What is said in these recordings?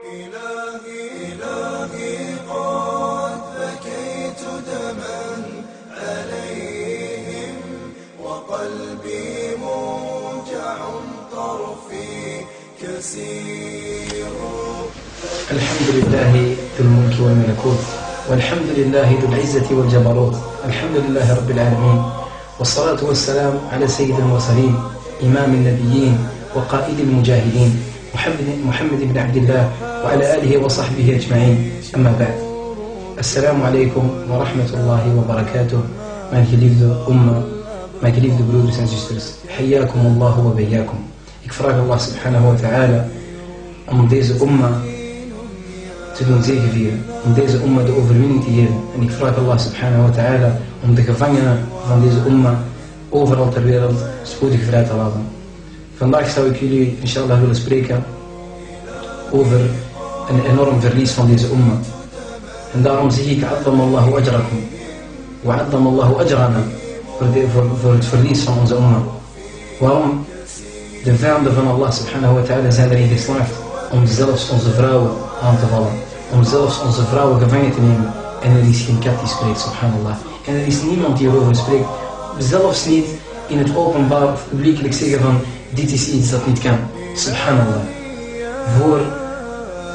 إلهي إلهي قد بكيت دما عليهم وقلبي موجع طرفي كسير الحمد لله ذو الملك والملكوت والحمد لله ذو العزة والجبروت الحمد لله رب العالمين والصلاة والسلام على سيد المرسلين إمام النبيين وقائد المجاهدين محمد, محمد بن عبد الله وعلى آله وصحبه أجمعين أما بعد السلام عليكم ورحمة الله وبركاته mijn geliefde umma, mijn geliefde broeders en zusters. Hayyakum Allah wa bayyakum. Ik vraag Allah subhanahu wa ta'ala om deze umma te doen zegevieren. Om deze umma de overwinning te geven. En ik vraag Allah subhanahu wa ta'ala om de gevangenen van deze umma overal ter wereld spoedig vrij te laten. Vandaag zou ik jullie inshallah willen spreken over een enorm verlies van deze umma. En daarom zeg ik Addam Allahu ajrakum. Wa Allahu ajrana. Voor, het verlies van onze umma. Waarom? De vijanden van Allah subhanahu wa ta'ala zijn erin geslaagd om zelfs onze vrouwen aan te vallen. Om zelfs onze vrouwen gevangen te nemen. En er is geen kat die spreekt, subhanallah. En er is niemand die erover spreekt. Zelfs niet in het openbaar of publiekelijk zeggen van dit is iets dat niet kan. Subhanallah. Voor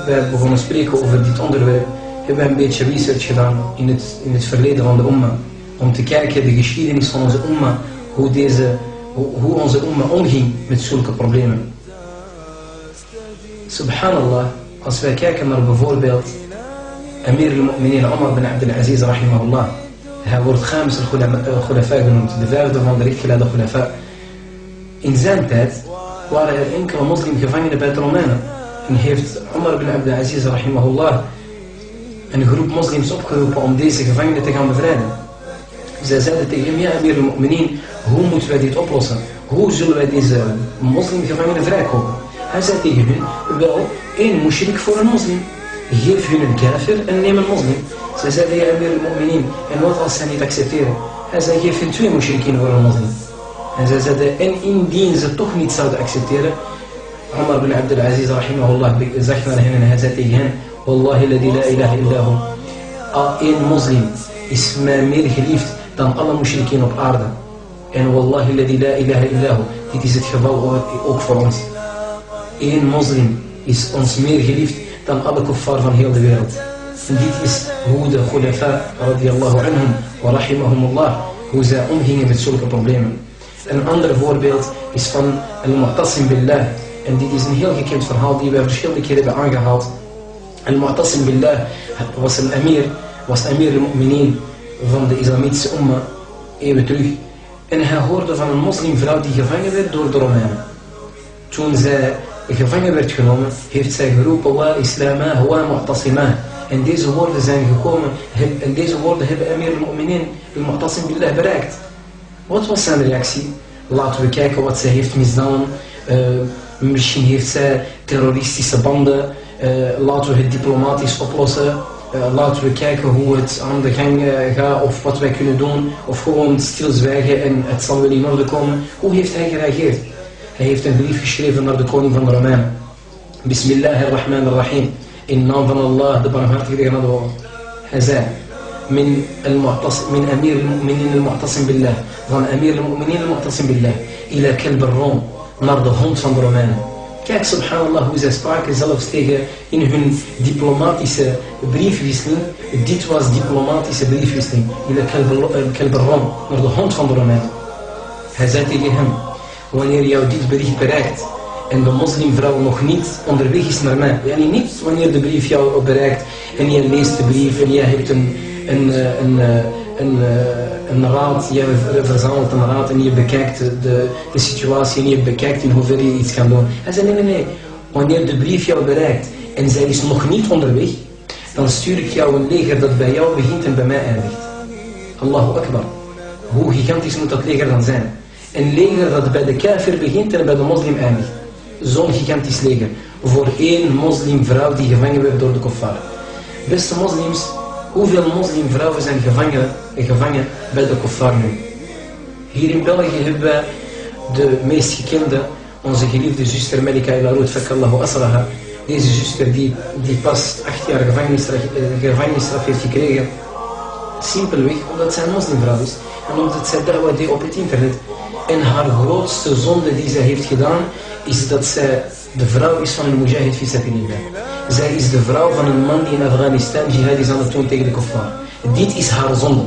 wij begonnen spreken over dit onderwerp, hebben wij een beetje research gedaan in het, in het verleden van de umma. Om te kijken de geschiedenis van onze umma, hoe, deze, hoe, onze umma omging met zulke problemen. Subhanallah, als wij kijken naar bijvoorbeeld Amir al-Mu'minin Omar bin Abdul Aziz rahimahullah. Hij wordt Khamis al-Khulafa genoemd, de vijfde van de rechtgeleide Khulafa. In zijn tijd waren er enkele moslimgevangenen bij de Romeinen. En heeft Omar bin Abdul Aziz rahimahullah een groep moslims opgeroepen om deze gevangenen te gaan bevrijden. Zij zeiden tegen hem, ja Amir al-Mu'minin, hoe moeten wij dit oplossen? Hoe zullen wij deze moslimgevangenen vrijkopen? Hij zei tegen hun, wel, één mushrik voor een moslim. Geef hun een kafir en neem een moslim. Zij zeiden, ja Amir al-Mu'minin, en wat als zij niet accepteren? Hij zei, geef hun twee mushrikin voor een moslim. En zij zeiden, en indien ze toch niet zouden accepteren, Omar bin Abdul Aziz rahimahullah zag naar hen en hij zei tegen hen, Wallahi ladi la ilaha illahu. Al één moslim is mij meer geliefd dan alle mushrikeen op aarde. En wallahi ladi la ilaha illahu. Dit is het geval ook- ook voor ons. Eén moslim is ons meer geliefd dan alle kuffar van heel de wereld. En dit is hoe de khulafa radiyallahu anhum wa rahimahumullah, hoe zij omgingen met zulke problemen. Een ander voorbeeld is van al-Mu'tasim billah. En dit is een heel gekend verhaal die wij verschillende keren hebben aangehaald. Al-Mu'tasim billah was een emir, was emir al-mu'minin van de islamitische umma, eeuwen terug. En hij hoorde van een moslimvrouw die gevangen werd door de Romeinen. Toen zij gevangen werd genomen, heeft zij geroepen, wa islama wa mu'tasima. En deze woorden zijn gekomen, en deze woorden hebben emir al-mu'minin, al-Mu'tasim billah, bereikt. Wat was zijn reactie? Laten we kijken wat zij heeft misdaan. Eh, misschien heeft zij terroristische banden. Eh, laten we het diplomatisch oplossen. Eh, laten we kijken hoe het aan de gang eh, gaat of wat wij kunnen doen. Of gewoon stilzwijgen en het zal wel in orde komen. Hoe heeft hij gereageerd? Hij heeft een brief geschreven naar de koning van de Romeinen. Bismillahirrahmanirrahim. In naam van Allah, de barmhartige de genadevolle. Hij zei, من المعتصم من أمير المؤمنين المعتصم بالله van أمير المؤمنين المعتصم بالله إلى كلب الروم naar de hond van de Romeinen. Kijk, subhanallah, hoe zij spraken zelfs tegen in hun diplomatische briefwisseling. Dit was diplomatische briefwisseling. in de Kelberom, eh, naar de hond van de Romeinen. Hij zei tegen hem, wanneer jou dit bericht bereikt en de moslimvrouw nog niet onderweg is naar mij. Yani niet wanneer de brief jou bereikt en je leest de brief en je hebt een, een, eh, een eh, een, eh, een raad, je verzamelt een raad en je bekijkt de, de situatie en je bekijkt in hoeverre je iets kan doen. Hij zei, nee, nee, nee, wanneer de brief jou bereikt en zij is nog niet onderweg, dan stuur ik jou een leger dat bij jou begint en bij mij eindigt. Allahu Akbar. Hoe gigantisch moet dat leger dan zijn? Een leger dat bij de kafir begint en bij de moslim eindigt. Zo'n gigantisch leger. Voor één moslimvrouw die gevangen werd door de kuffar. Beste moslims, hoeveel moslimvrouwen zijn gevangen, gevangen bij de kuffar nu? Hier in België hebben wij de meest gekende, onze geliefde zuster Melika Ilaroet, fakallahu asraha. Deze zuster die, die pas acht jaar gevangenisstraf, eh, gevangenisstraf heeft gekregen, simpelweg omdat zij een moslimvrouw is en omdat zij da'wa deed op het internet. En haar grootste zonde die zij heeft gedaan, is dat zij de vrouw is van een mujahid fi. Zij is de vrouw van een man die in Afghanistan jihad is aan het doen tegen de kuffar. Dit is haar zonde.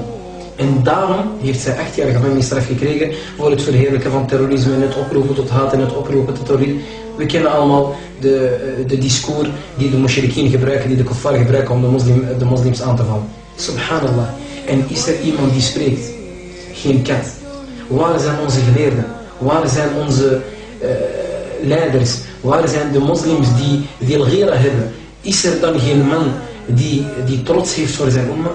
En daarom heeft zij acht jaar gevangenisstraf gekregen voor het verheerlijken van terrorisme en het oproepen tot haat en het oproepen tot terrorisme. We kennen allemaal de, eh, de discours die de mushrikien gebruiken, die de kuffar gebruiken om de, moslim, de moslims aan te vallen. Subhanallah. En is er iemand die spreekt? Geen kat. Waar zijn onze geleerden? Waar zijn onze uh, leiders? Waar zijn de moslims die Dilgira hebben? Is er dan geen man die, die trots heeft voor zijn umma?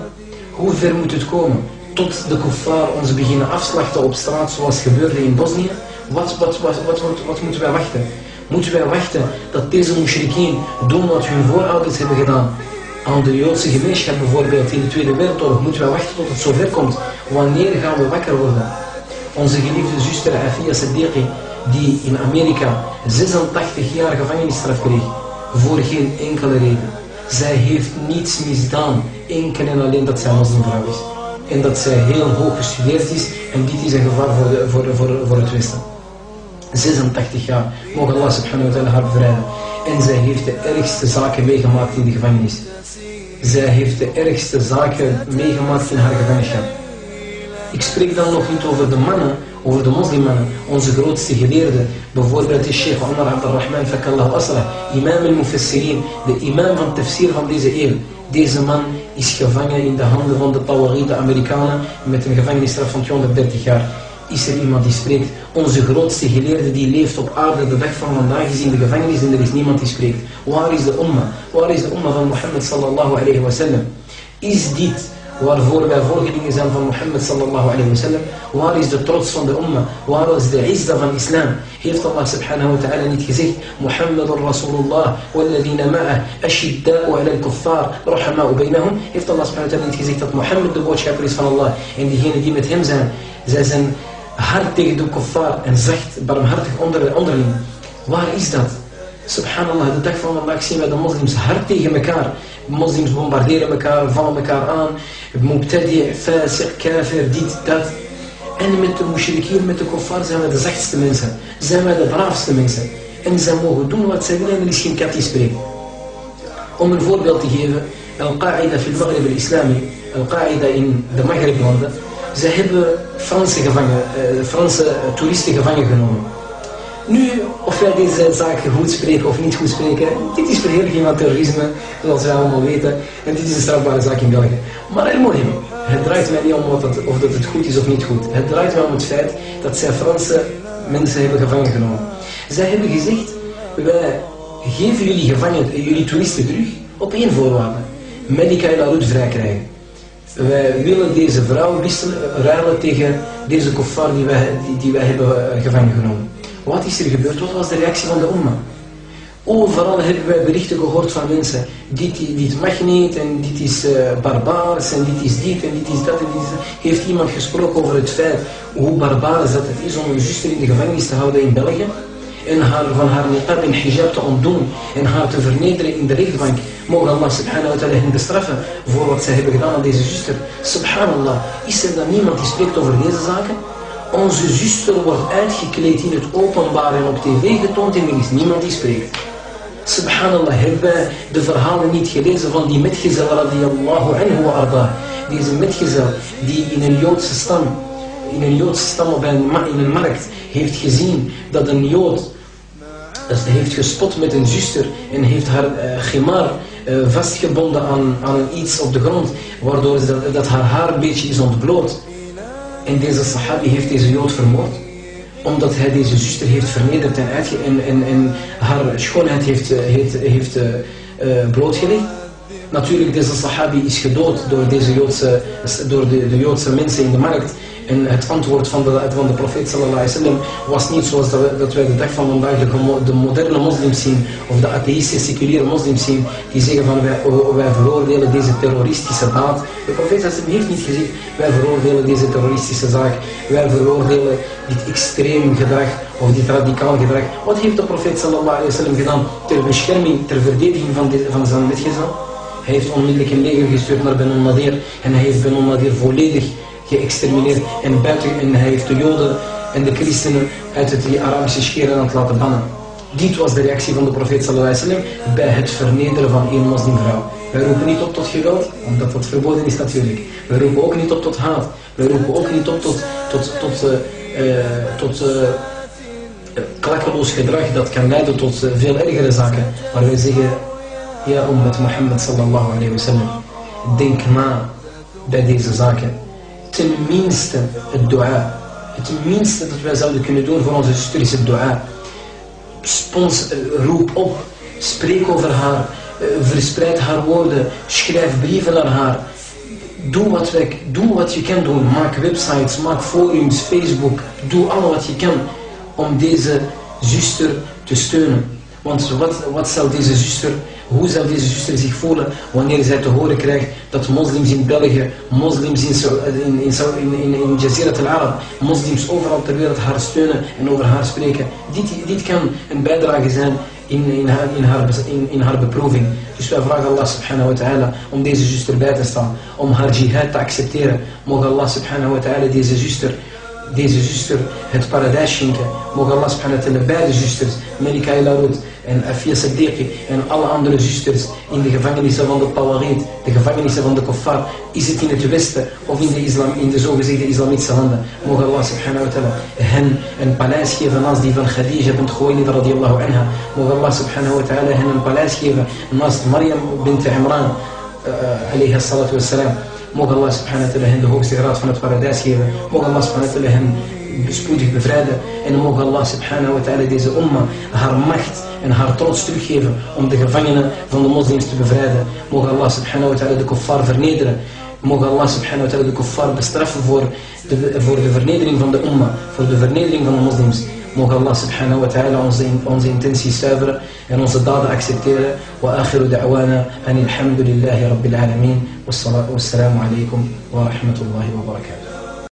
Hoe ver moet het komen? Tot de kuffar ons beginnen afslachten op straat zoals gebeurde in Bosnië? Wat, wat, wat, wat, wat, moeten wij wachten? Moeten wij wachten dat deze mushrikeen doen wat hun voorouders hebben gedaan? Aan de Joodse gemeenschap bijvoorbeeld in de Tweede Wereldoorlog moeten wij wachten tot het zover komt. Wanneer gaan we wakker worden? Onze geliefde zuster Afia Sadiqi die in Amerika 86 jaar gevangenisstraf kreeg voor geen enkele reden. Zij heeft niets misdaan, enkel en alleen dat zij moslimvrouw is. En dat zij heel hoog gestudeerd is en dit is een gevaar voor, de, voor, voor, voor het Westen. 86 jaar, mogen Allah subhanahu wa ta'ala haar bevrijden. En zij heeft de ergste zaken meegemaakt in de gevangenis. Zij heeft de ergste zaken meegemaakt in haar gevangenschap. Ik spreek dan nog niet over de mannen, over de moslimmannen, onze grootste geleerden. Bijvoorbeeld de Sheikh Omar Abdurrahman Fakallah Asra, imam al-Mufassirin, de imam van tafsir van deze eeuw. Deze man is gevangen in de handen van de Tawaride Amerikanen met een gevangenisstraf van 230 jaar. Is er iemand die spreekt? Onze grootste geleerde die leeft op aarde de dag van vandaag is in de gevangenis en er is niemand die spreekt. Waar is de umma? Waar is de umma van Mohammed sallallahu alayhi wa sallam? Is dit waarvoor wij volgelingen zijn van Mohammed sallallahu alayhi wa sallam. Waar is de trots van de umma? Waar is de izda van islam? Heeft Allah subhanahu wa ta'ala niet gezegd, Muhammadun Rasulullah, walladina ma'ah, ashidda'u ala al-kuffar, rahama'u bainahum. Heeft Allah subhanahu wa ta'ala niet gezegd dat Mohammed de boodschapper is van Allah. En diegenen die met hem zijn, zij zijn hard tegen de kuffar en zacht, barmhartig onder, onderling. Waar is dat? Subhanallah, de dag van vandaag zien wij de moslims hard tegen elkaar. Moslims bombarderen elkaar, vallen elkaar aan. Mubtadi, fasiq, kafir, dit, dat. En met de mushrikien, met de kuffar zijn wij de zachtste mensen. Zijn wij de braafste mensen. En zij mogen doen wat zij willen en er is geen kat die. Om een voorbeeld te geven. Al-Qaida fil Maghrib al-Islami. Al-Qaida in de Maghrib-landen. Ze hebben Franse, gevangen, uh, Franse toeristen gevangen genomen. Nu, of wij deze zaak goed spreken of niet goed spreken, dit is verheerlijking van terrorisme, zoals wij allemaal weten. En dit is een strafbare zaak in België. Maar er moet Het draait mij niet om of dat, het goed is of niet goed. Het draait mij om het feit dat zij Franse mensen hebben gevangen genomen. Zij hebben gezegd, wij geven jullie gevangen, jullie toeristen terug op één voorwaarde. Medica en vrij krijgen. Wij willen deze vrouw wisselen, ruilen tegen deze kofar die die, die wij hebben gevangen genomen. Wat is er gebeurd? Wat was de reactie van de umma? Overal hebben wij berichten gehoord van mensen. Dit, dit mag niet en dit is uh, en dit is dit en dit is dat en dit is dat. Heeft iemand gesproken over het feit hoe barbaars dat het is om een zuster in de gevangenis te houden in België? En haar van haar niqab en hijab te ontdoen en haar te vernederen in de rechtbank. Mogen Allah subhanahu wa ta'ala hen bestraffen voor wat zij hebben gedaan aan deze zuster. Subhanallah, is er dan niemand die spreekt over deze zaken? Onze zuster wordt uitgekleed in het openbaar en op tv getoond en er is niemand die spreekt. Subhanallah, hebben wij de verhalen niet gelezen van die metgezel radiyallahu anhu arda. Deze metgezel die in een Joodse stam, in een Joodse stam op een, in een markt heeft gezien dat een Jood heeft gespot met een zuster en heeft haar uh, gemar uh, vastgebonden aan, aan iets op de grond, waardoor dat, dat haar haar een beetje is ontbloot. En deze sahabi heeft deze jood vermoord. Omdat hij deze zuster heeft vernederd en, haar schoonheid heeft, heeft, heeft uh, blootgelegd. Natuurlijk, deze sahabi is gedood door, deze Joodse, door de, de Joodse mensen in de markt. En het antwoord van de, van de profeet was niet zoals dat, dat wij de dag van vandaag de, de moderne moslims zien, of de atheïstische, seculiere moslims zien, die zeggen van wij, wij veroordelen deze terroristische daad. De profeet sallallahu heeft niet gezegd, wij veroordelen deze terroristische zaak, wij veroordelen dit extreem gedrag of dit radicaal gedrag. Wat heeft de profeet sallallahu alaihi wasallam gedaan ter bescherming, ter verdediging van, de, van zijn metgezel? Hij heeft onmiddellijk een leger gestuurd naar Ben Nadir en hij heeft Ben Nadir volledig geëxtermineerd en buiten en hij heeft de Joden en de christenen uit het Arabische schiereiland laten bannen. Dit was de reactie van de profeet sallallahu alaihi wasallam bij het vernederen van één moslimvrouw. Wij roepen niet op tot geweld, omdat dat verboden is natuurlijk. Wij roepen ook niet op tot haat. Wij roepen ook niet op tot, tot, tot, uh, tot uh, klakkeloos gedrag dat kan leiden tot veel ergere zaken. Maar wij zeggen, ja ummat Mohammed sallallahu alayhi wa sallam, denk na bij deze zaken. Tenminste het dua. Het minste dat wij zouden kunnen doen voor onze zuster is het dua. Spons, roep op, spreek over haar, verspreid haar woorden, schrijf brieven naar haar. Doe wat, wij, doe wat je kan doen. Maak websites, maak forums, Facebook. Doe alles wat je kan om deze zuster te steunen. Want wat, wat zal deze zuster, hoe zal deze zuster zich voelen wanneer zij te horen krijgt dat moslims in België, moslims in, in, in, in, in Jazirat al-Arab, moslims overal ter wereld haar steunen en over haar spreken. Dit, dit kan een bijdrage zijn in, in, haar, in, haar, in, in haar beproeving. Dus wij vragen Allah subhanahu wa ta'ala om deze zuster bij te staan, om haar jihad te accepteren. Mogen Allah subhanahu wa ta'ala deze zuster deze zuster het paradijs schenken. Mogen Allah subhanahu wa ta'ala beide zusters, Melika Ilarut en Afia Siddiqi en alle andere zusters in de gevangenissen van de Tawarit, de gevangenissen van de Kuffar, is het in het westen of in de, islam, in de zogezegde islamitische landen. Mogen Allah subhanahu wa ta'ala hen een paleis geven als die van Khadija bint Khuwailid radiyallahu anha. Mogen Allah subhanahu wa ta'ala hen een paleis geven naast Maryam bint Imran alayhi salatu wassalam. Mogen Allah subhanahu wa ta'ala hen de hoogste graad van het paradijs geven. Mogen Allah subhanahu wa ta'ala hen spoedig bevrijden. En mogen Allah subhanahu wa ta'ala deze umma haar macht en haar trots teruggeven om de gevangenen van de moslims te bevrijden. Mogen Allah subhanahu wa ta'ala de kuffar vernederen. Mogen Allah subhanahu wa ta'ala de kuffar bestraffen voor de, voor de vernedering van de umma, voor de vernedering van de moslims. Mogen Allah subhanahu wa ta'ala onze, onze intenties zuiveren en onze daden accepteren. Wa akhiru da'wana an alhamdulillahi rabbil alamin. Wassalamu alaikum wa rahmatullahi wa barakatuh.